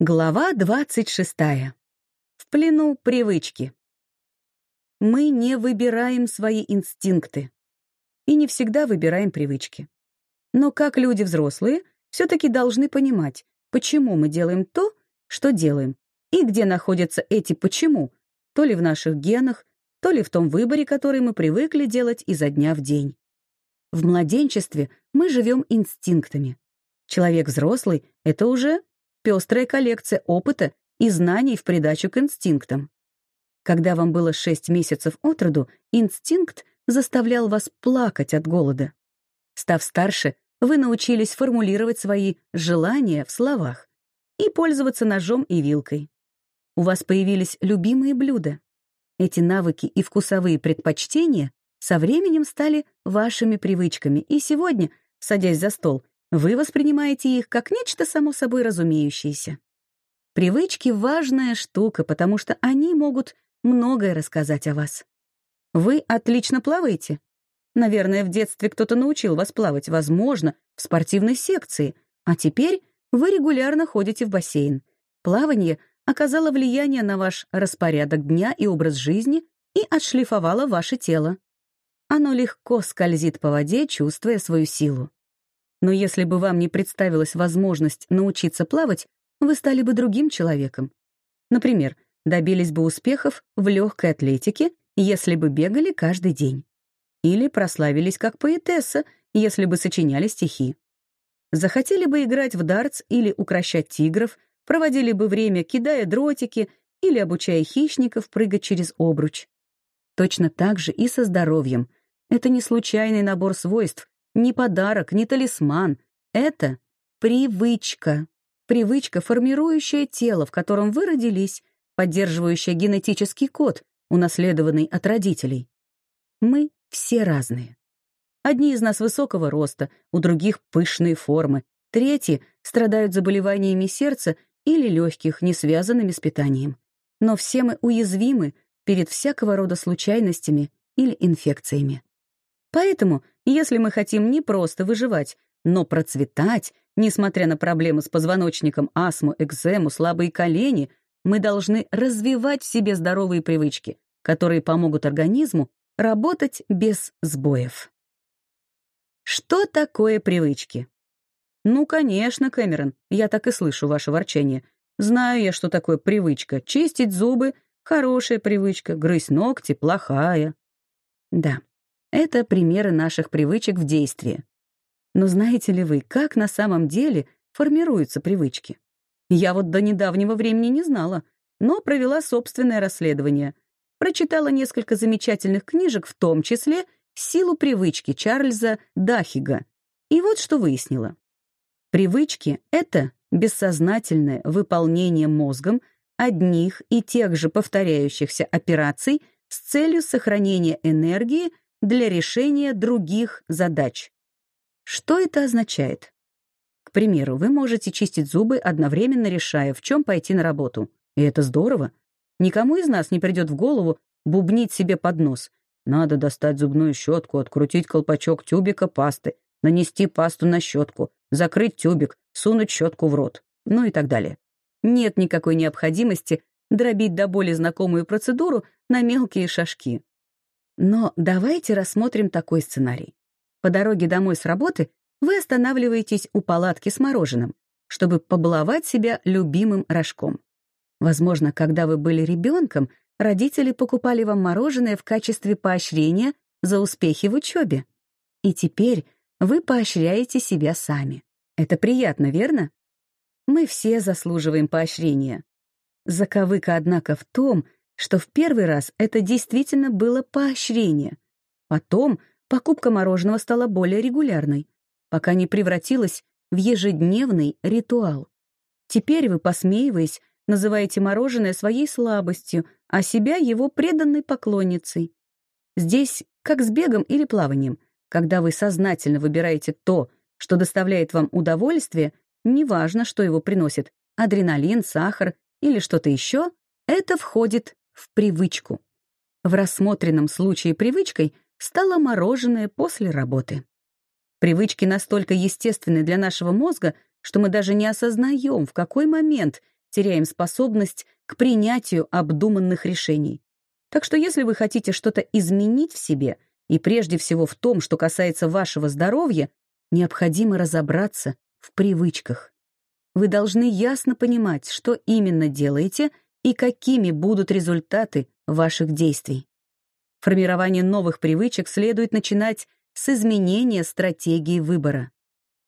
Глава 26. В плену привычки. Мы не выбираем свои инстинкты и не всегда выбираем привычки. Но как люди взрослые, все-таки должны понимать, почему мы делаем то, что делаем, и где находятся эти «почему», то ли в наших генах, то ли в том выборе, который мы привыкли делать изо дня в день. В младенчестве мы живем инстинктами. Человек взрослый — это уже пестрая коллекция опыта и знаний в придачу к инстинктам. Когда вам было 6 месяцев от роду, инстинкт заставлял вас плакать от голода. Став старше, вы научились формулировать свои желания в словах и пользоваться ножом и вилкой. У вас появились любимые блюда. Эти навыки и вкусовые предпочтения со временем стали вашими привычками, и сегодня, садясь за стол, вы воспринимаете их как нечто само собой разумеющееся. Привычки — важная штука, потому что они могут многое рассказать о вас. Вы отлично плаваете. Наверное, в детстве кто-то научил вас плавать, возможно, в спортивной секции, а теперь вы регулярно ходите в бассейн. Плавание оказало влияние на ваш распорядок дня и образ жизни и отшлифовало ваше тело. Оно легко скользит по воде, чувствуя свою силу. Но если бы вам не представилась возможность научиться плавать, вы стали бы другим человеком. Например, добились бы успехов в легкой атлетике, если бы бегали каждый день. Или прославились как поэтесса, если бы сочиняли стихи. Захотели бы играть в дартс или укращать тигров, проводили бы время, кидая дротики или обучая хищников прыгать через обруч. Точно так же и со здоровьем. Это не случайный набор свойств, не подарок, не талисман. Это привычка. Привычка, формирующая тело, в котором вы родились, поддерживающая генетический код, унаследованный от родителей. Мы все разные. Одни из нас высокого роста, у других пышные формы, третьи страдают заболеваниями сердца или легких, не связанными с питанием. Но все мы уязвимы перед всякого рода случайностями или инфекциями. Поэтому, если мы хотим не просто выживать, но процветать, несмотря на проблемы с позвоночником, астму, экзему, слабые колени, мы должны развивать в себе здоровые привычки, которые помогут организму работать без сбоев. Что такое привычки? Ну, конечно, Кэмерон, я так и слышу ваше ворчание. Знаю я, что такое привычка. Чистить зубы — хорошая привычка, грызть ногти — плохая. Да, это примеры наших привычек в действии. Но знаете ли вы, как на самом деле формируются привычки? Я вот до недавнего времени не знала, но провела собственное расследование. Прочитала несколько замечательных книжек, в том числе «Силу привычки» Чарльза Дахига. И вот что выяснила. Привычки — это бессознательное выполнение мозгом одних и тех же повторяющихся операций с целью сохранения энергии для решения других задач. Что это означает? К примеру, вы можете чистить зубы, одновременно решая, в чем пойти на работу. И это здорово. Никому из нас не придет в голову бубнить себе под нос. Надо достать зубную щетку, открутить колпачок тюбика пасты, нанести пасту на щетку, закрыть тюбик, сунуть щетку в рот, ну и так далее. Нет никакой необходимости дробить до боли знакомую процедуру на мелкие шажки. Но давайте рассмотрим такой сценарий. По дороге домой с работы вы останавливаетесь у палатки с мороженым, чтобы побаловать себя любимым рожком. Возможно, когда вы были ребенком, родители покупали вам мороженое в качестве поощрения за успехи в учебе. И теперь вы поощряете себя сами. Это приятно, верно? Мы все заслуживаем поощрения. Заковыка, однако, в том, что в первый раз это действительно было поощрение. Потом покупка мороженого стала более регулярной, пока не превратилась в ежедневный ритуал. Теперь вы, посмеиваясь, называете мороженое своей слабостью, а себя его преданной поклонницей. Здесь как с бегом или плаванием. Когда вы сознательно выбираете то, что доставляет вам удовольствие, неважно, что его приносит — адреналин, сахар или что-то еще, это входит в привычку. В рассмотренном случае привычкой стало мороженое после работы. Привычки настолько естественны для нашего мозга, что мы даже не осознаем, в какой момент теряем способность к принятию обдуманных решений. Так что если вы хотите что-то изменить в себе, и прежде всего в том, что касается вашего здоровья, необходимо разобраться в привычках. Вы должны ясно понимать, что именно делаете и какими будут результаты ваших действий. Формирование новых привычек следует начинать с изменения стратегии выбора.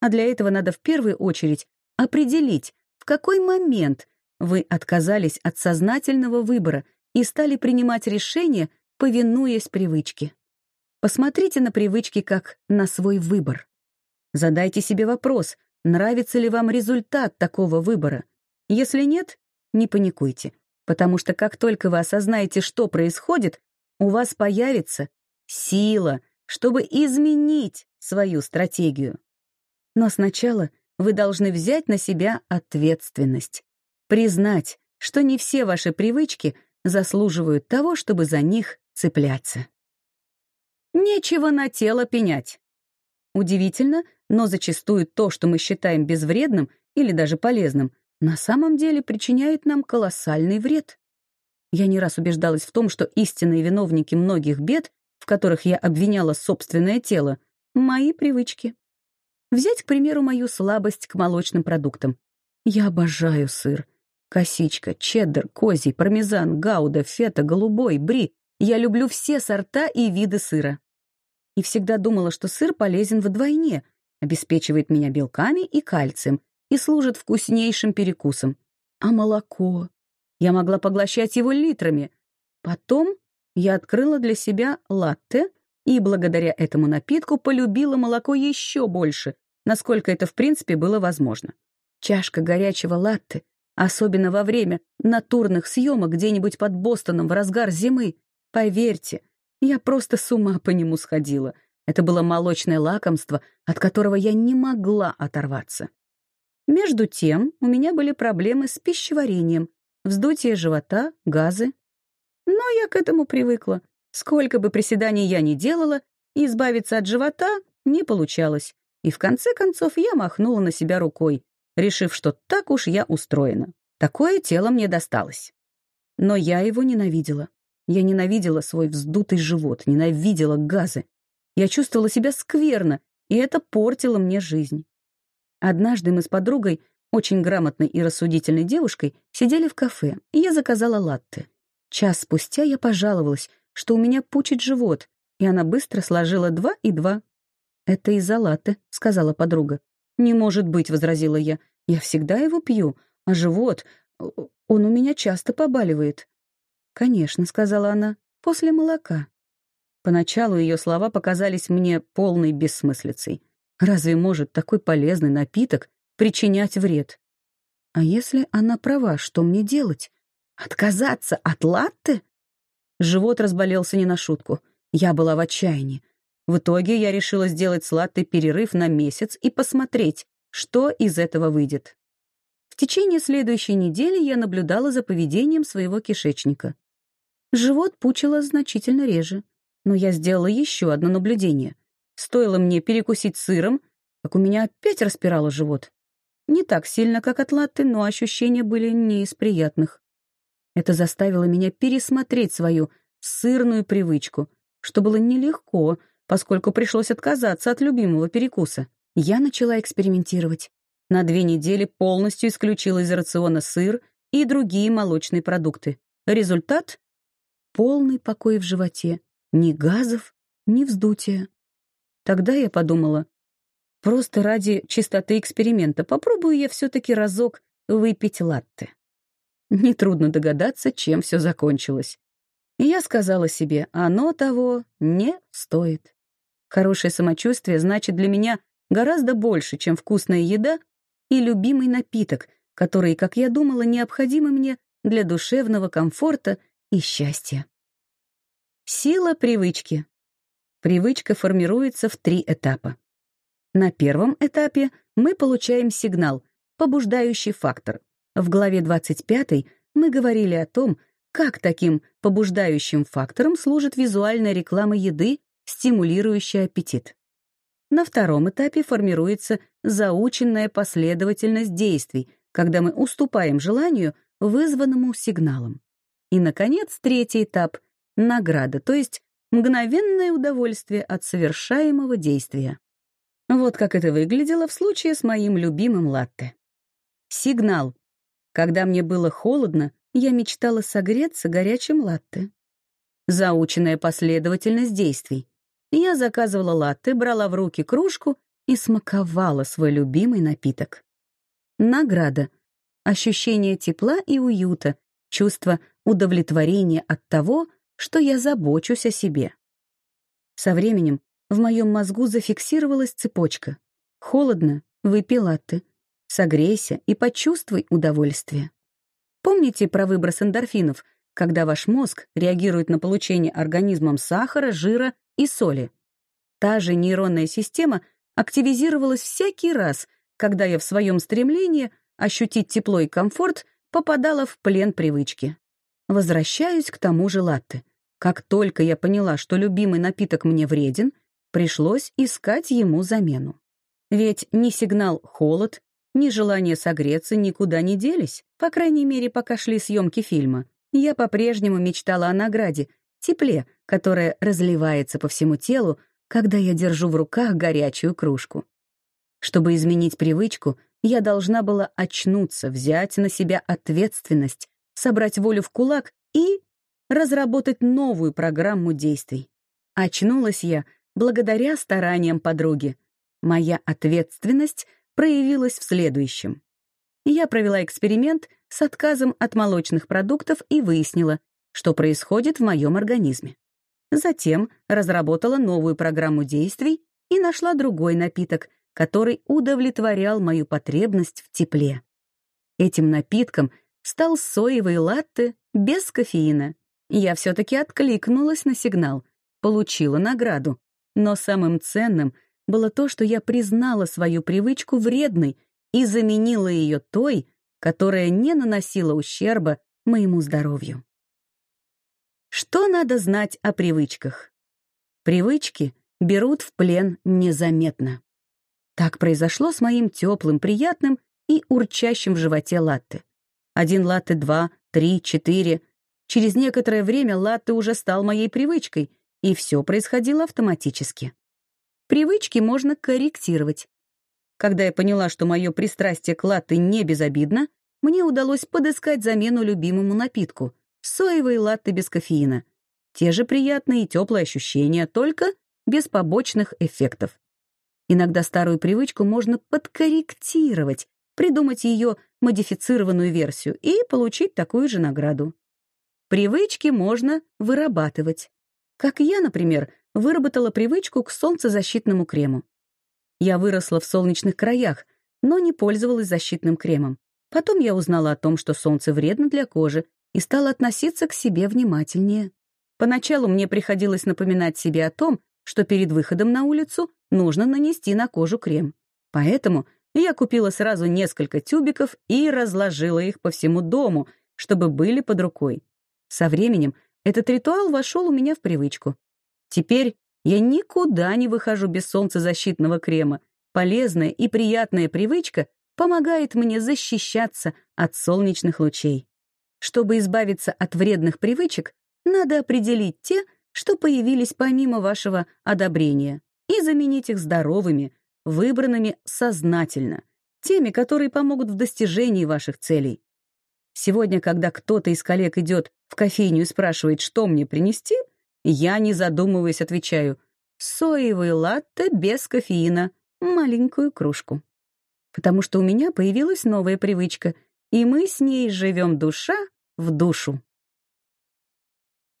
А для этого надо в первую очередь определить, в какой момент вы отказались от сознательного выбора и стали принимать решения, повинуясь привычке. Посмотрите на привычки как на свой выбор. Задайте себе вопрос, нравится ли вам результат такого выбора. Если нет, не паникуйте, потому что как только вы осознаете, что происходит, у вас появится сила, чтобы изменить свою стратегию. Но сначала вы должны взять на себя ответственность, признать, что не все ваши привычки заслуживают того, чтобы за них цепляться. Нечего на тело пенять. Удивительно, но зачастую то, что мы считаем безвредным или даже полезным, на самом деле причиняет нам колоссальный вред. Я не раз убеждалась в том, что истинные виновники многих бед, в которых я обвиняла собственное тело, — мои привычки. Взять, к примеру, мою слабость к молочным продуктам. Я обожаю сыр. Косичка, чеддер, козий, пармезан, гауда, фета, голубой, бри. Я люблю все сорта и виды сыра. И всегда думала, что сыр полезен вдвойне, обеспечивает меня белками и кальцием и служит вкуснейшим перекусом. А молоко? Я могла поглощать его литрами. Потом я открыла для себя латте и благодаря этому напитку полюбила молоко еще больше, насколько это в принципе было возможно. Чашка горячего латте, особенно во время натурных съемок где-нибудь под Бостоном в разгар зимы, поверьте, я просто с ума по нему сходила. Это было молочное лакомство, от которого я не могла оторваться. Между тем у меня были проблемы с пищеварением, вздутие живота, газы. Но я к этому привыкла. Сколько бы приседаний я ни делала, избавиться от живота не получалось. И в конце концов я махнула на себя рукой, решив, что так уж я устроена. Такое тело мне досталось. Но я его ненавидела. Я ненавидела свой вздутый живот, ненавидела газы. Я чувствовала себя скверно, и это портило мне жизнь. Однажды мы с подругой очень грамотной и рассудительной девушкой, сидели в кафе, и я заказала латте. Час спустя я пожаловалась, что у меня пучит живот, и она быстро сложила два и два. «Это из-за латте», — сказала подруга. «Не может быть», — возразила я. «Я всегда его пью, а живот, он у меня часто побаливает». «Конечно», — сказала она, — «после молока». Поначалу ее слова показались мне полной бессмыслицей. Разве может такой полезный напиток причинять вред. А если она права, что мне делать? Отказаться от латте? Живот разболелся не на шутку. Я была в отчаянии. В итоге я решила сделать с латте перерыв на месяц и посмотреть, что из этого выйдет. В течение следующей недели я наблюдала за поведением своего кишечника. Живот пучило значительно реже, но я сделала еще одно наблюдение. Стоило мне перекусить сыром, как у меня опять распирало живот. Не так сильно, как от латты, но ощущения были не из приятных. Это заставило меня пересмотреть свою сырную привычку, что было нелегко, поскольку пришлось отказаться от любимого перекуса. Я начала экспериментировать. На две недели полностью исключила из рациона сыр и другие молочные продукты. Результат — полный покой в животе. Ни газов, ни вздутия. Тогда я подумала, Просто ради чистоты эксперимента попробую я все-таки разок выпить латте. Нетрудно догадаться, чем все закончилось. И я сказала себе, оно того не стоит. Хорошее самочувствие значит для меня гораздо больше, чем вкусная еда и любимый напиток, который, как я думала, необходимы мне для душевного комфорта и счастья. Сила привычки. Привычка формируется в три этапа. На первом этапе мы получаем сигнал, побуждающий фактор. В главе 25 мы говорили о том, как таким побуждающим фактором служит визуальная реклама еды, стимулирующая аппетит. На втором этапе формируется заученная последовательность действий, когда мы уступаем желанию, вызванному сигналом. И, наконец, третий этап — награда, то есть мгновенное удовольствие от совершаемого действия. Вот как это выглядело в случае с моим любимым латте. Сигнал. Когда мне было холодно, я мечтала согреться горячим латте. Заученная последовательность действий. Я заказывала латте, брала в руки кружку и смаковала свой любимый напиток. Награда. Ощущение тепла и уюта, чувство удовлетворения от того, что я забочусь о себе. Со временем в моем мозгу зафиксировалась цепочка. Холодно, выпей латте. Согрейся и почувствуй удовольствие. Помните про выброс эндорфинов, когда ваш мозг реагирует на получение организмом сахара, жира и соли? Та же нейронная система активизировалась всякий раз, когда я в своем стремлении ощутить тепло и комфорт попадала в плен привычки. Возвращаюсь к тому же латте. Как только я поняла, что любимый напиток мне вреден, пришлось искать ему замену. Ведь ни сигнал «холод», ни желание согреться никуда не делись, по крайней мере, пока шли съемки фильма. Я по-прежнему мечтала о награде, тепле, которое разливается по всему телу, когда я держу в руках горячую кружку. Чтобы изменить привычку, я должна была очнуться, взять на себя ответственность, собрать волю в кулак и разработать новую программу действий. Очнулась я благодаря стараниям подруги. Моя ответственность проявилась в следующем. Я провела эксперимент с отказом от молочных продуктов и выяснила, что происходит в моем организме. Затем разработала новую программу действий и нашла другой напиток, который удовлетворял мою потребность в тепле. Этим напитком стал соевый латте без кофеина. Я все-таки откликнулась на сигнал, получила награду. Но самым ценным было то, что я признала свою привычку вредной и заменила ее той, которая не наносила ущерба моему здоровью. Что надо знать о привычках? Привычки берут в плен незаметно. Так произошло с моим теплым, приятным и урчащим в животе латте. Один латте, два, три, четыре. Через некоторое время латте уже стал моей привычкой, и все происходило автоматически. Привычки можно корректировать. Когда я поняла, что мое пристрастие к латте не безобидно, мне удалось подыскать замену любимому напитку — соевые латте без кофеина. Те же приятные и теплые ощущения, только без побочных эффектов. Иногда старую привычку можно подкорректировать, придумать ее модифицированную версию и получить такую же награду. Привычки можно вырабатывать. Как я, например, выработала привычку к солнцезащитному крему. Я выросла в солнечных краях, но не пользовалась защитным кремом. Потом я узнала о том, что солнце вредно для кожи, и стала относиться к себе внимательнее. Поначалу мне приходилось напоминать себе о том, что перед выходом на улицу нужно нанести на кожу крем. Поэтому я купила сразу несколько тюбиков и разложила их по всему дому, чтобы были под рукой. Со временем этот ритуал вошел у меня в привычку. Теперь я никуда не выхожу без солнцезащитного крема. Полезная и приятная привычка помогает мне защищаться от солнечных лучей. Чтобы избавиться от вредных привычек, надо определить те, что появились помимо вашего одобрения, и заменить их здоровыми, выбранными сознательно, теми, которые помогут в достижении ваших целей. Сегодня, когда кто-то из коллег идет в кофейню и спрашивает, что мне принести, я, не задумываясь, отвечаю «соевый латте без кофеина, маленькую кружку». Потому что у меня появилась новая привычка, и мы с ней живем душа в душу.